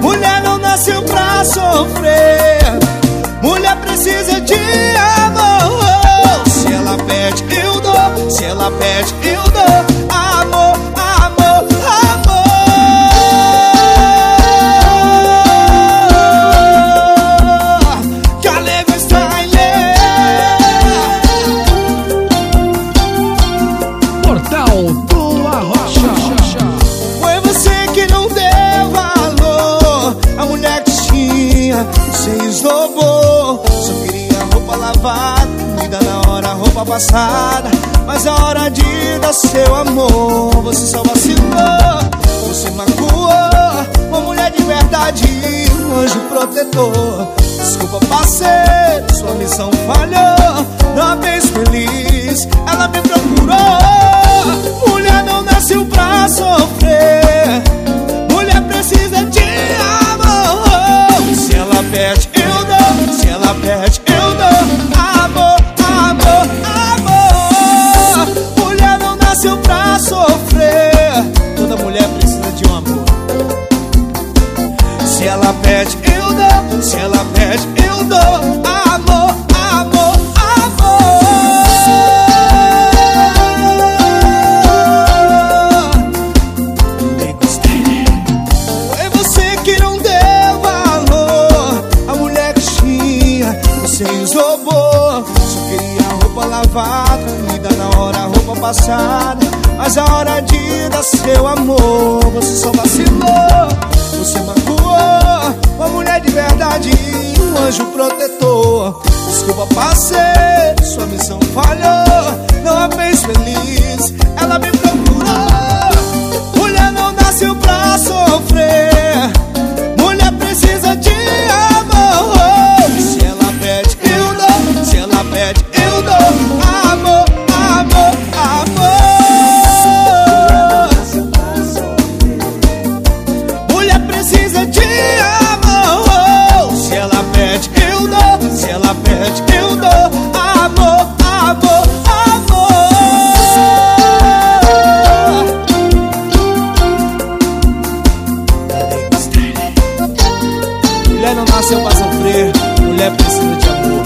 Mulher não nasceu pra sofrer. Mulher precisa de amor. Se ela pede, eu dou. Se ela pede, eu dou. Lavada Comida na hora, roupa passada. Mas a hora de dar seu amor. Você só vacilou Você magoou. Uma mulher de verdade Um anjo protetor. Desculpa parceiro, sua missão falhou. Uma vez feliz, ela me procurou. Mulher não nasceu pra sofrer. Mulher precisa de amor. Se ela pede, eu dou. Se ela pede, nasceu pra sofrer. Toda mulher precisa de um amor. Se ela pede, eu dou. Se ela pede, eu dou. Amor, amor, amor. Foi você que não deu valor. A mulher que tinha, você esnobou roupa lavada Comida na hora, roupa passada. Mas a hora de dar seu amor Você só vacilou Você magoou. Uma mulher de verdade Um anjo protetor. Desculpa, parceiro Sua missão falhou. Não a fez feliz Mulher não nasceu pra sofrer, mulher precisa de amor.